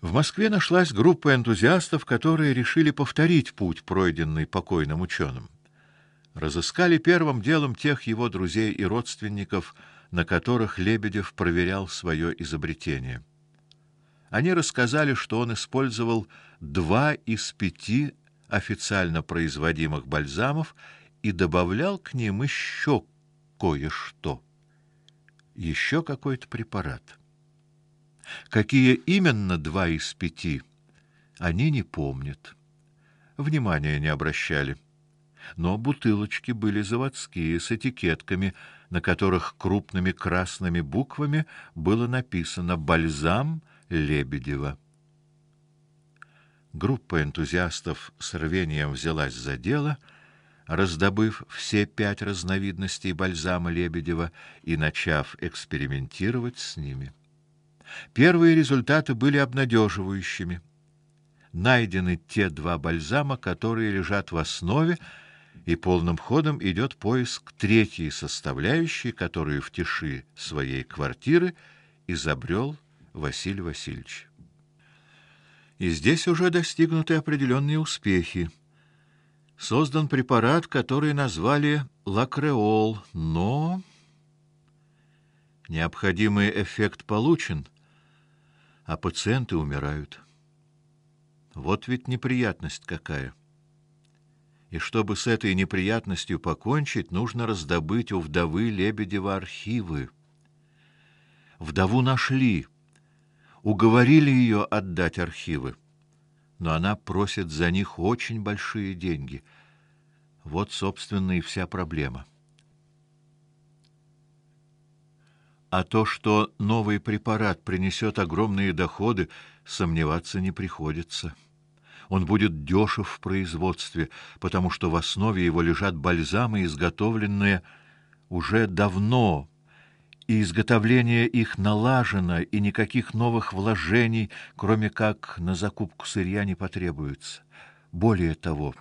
В Москве нашлась группа энтузиастов, которые решили повторить путь, пройденный покойным ученым. Разыскали первым делом тех его друзей и родственников, на которых Лебедев проверял свое изобретение. Они рассказали, что он использовал два из пяти официально производимых бальзамов и добавлял к ним еще кое-что. Еще какой-то препарат. Какие именно два из пяти, они не помнят. Внимания не обращали. Но бутылочки были заводские с этикетками, на которых крупными красными буквами было написано бальзам Лебедева. Группа энтузиастов с рвением взялась за дело, раздобыв все пять разновидностей бальзама Лебедева и начав экспериментировать с ними. Первые результаты были обнадеживающими. Найдены те два бальзама, которые лежат в основе, и полным ходом идет поиск третьей составляющей, которую в тиши своей квартиры изобрел Василий Васильевич. И здесь уже достигнуты определенные успехи. Создан препарат, который назвали лакреол, но необходимый эффект получен, а пациенты умирают. Вот ведь неприятность какая. И чтобы с этой неприятностью покончить, нужно раздобыть у вдовы Лебедева архивы. Вдову нашли уговорили ее отдать архивы, но она просит за них очень большие деньги. Вот, собственно, и вся проблема. А то, что новый препарат принесет огромные доходы, сомневаться не приходится. Он будет дешев в производстве, потому что в основе его лежат бальзамы, изготовленные уже давно и изготовление их налажено, и никаких новых вложений, кроме как на закупку сырья, не потребуется. Более того,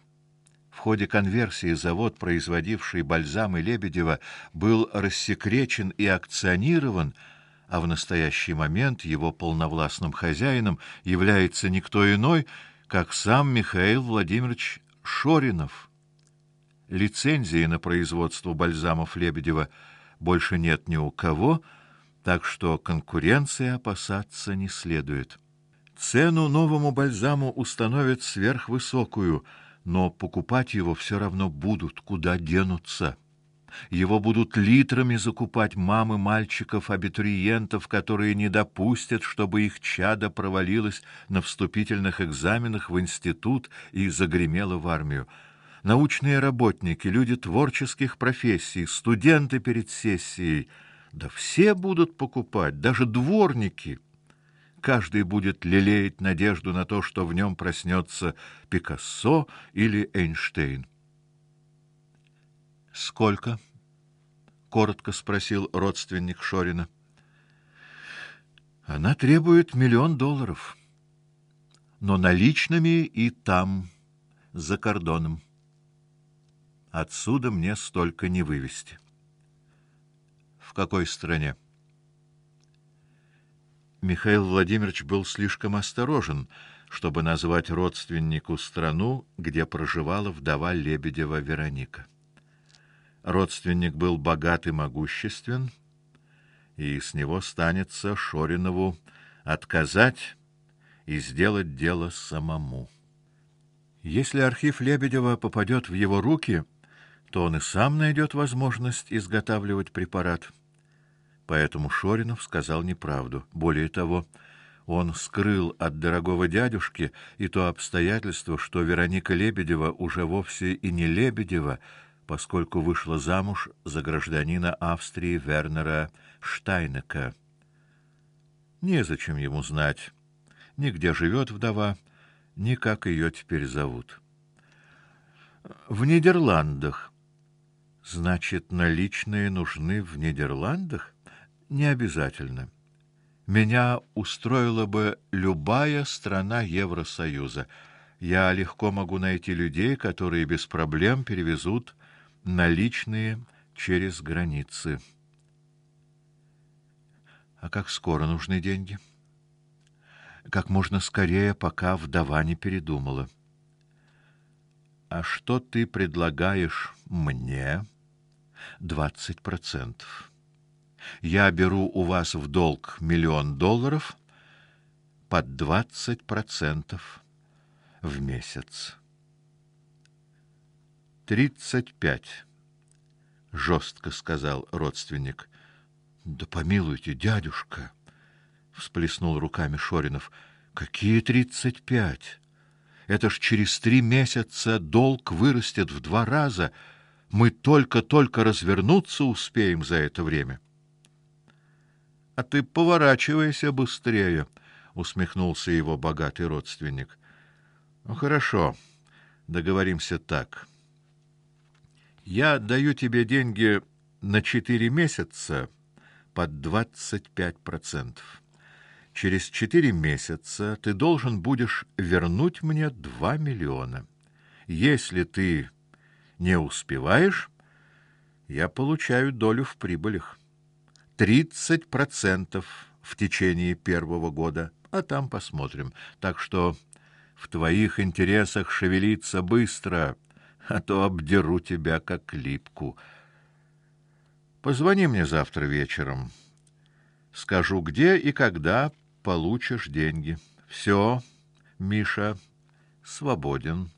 в ходе конверсии завод, производивший бальзамы Лебедева, был рассекречен и акционирован, а в настоящий момент его полновластным хозяином является никто иной, как сам Михаил Владимирович Шоринов. Лицензии на производство бальзамов Лебедева – больше нет ни у кого, так что конкуренции опасаться не следует. Цену новому бальзаму установят сверхвысокую, но покупать его все равно будут, куда денутся. Его будут литрами закупать мамы мальчиков-абитуриентов, которые не допустят, чтобы их чадо провалилось на вступительных экзаменах в институт и загремело в армию научные работники, люди творческих профессий, студенты перед сессией, да все будут покупать, даже дворники. Каждый будет лелеять надежду на то, что в нем проснется Пикассо или Эйнштейн. Сколько? коротко спросил родственник Шорина. Она требует миллион долларов. Но наличными и там, за кордоном. Отсюда мне столько не вывести. В какой стране? Михаил Владимирович был слишком осторожен, чтобы назвать родственнику страну, где проживала вдова Лебедева Вероника. Родственник был богат и могуществен, и с него станется Шоринову отказать и сделать дело самому. Если архив Лебедева попадет в его руки, то он и сам найдет возможность изготавливать препарат. Поэтому Шоринов сказал неправду. Более того, он скрыл от дорогого дядюшки и то обстоятельство, что Вероника Лебедева уже вовсе и не Лебедева, поскольку вышла замуж за гражданина Австрии Вернера Штайнека. Незачем ему знать, ни где живет вдова, ни как ее теперь зовут. В Нидерландах Значит, наличные нужны в Нидерландах? Не обязательно. Меня устроила бы любая страна Евросоюза. Я легко могу найти людей, которые без проблем перевезут наличные через границы. А как скоро нужны деньги? как можно скорее, пока вдова не передумала. А что ты предлагаешь мне? Двадцать процентов. Я беру у вас в долг миллион долларов под двадцать процентов в месяц. Тридцать пять. Жестко сказал родственник. Да помилуйте, дядюшка, всплеснул руками Шоринов. Какие тридцать пять? Это ж через три месяца долг вырастет в два раза. Мы только-только развернуться успеем за это время. А ты поворачивайся быстрее, усмехнулся его богатый родственник. Ну хорошо. Договоримся так. Я даю тебе деньги на четыре месяца под двадцать пять процентов. Через четыре месяца ты должен будешь вернуть мне два миллиона. Если ты не успеваешь, я получаю долю в прибылях. Тридцать процентов в течение первого года, а там посмотрим. Так что в твоих интересах шевелиться быстро, а то обдеру тебя как липку. Позвони мне завтра вечером. Скажу, где и когда получишь деньги. Все, Миша, свободен.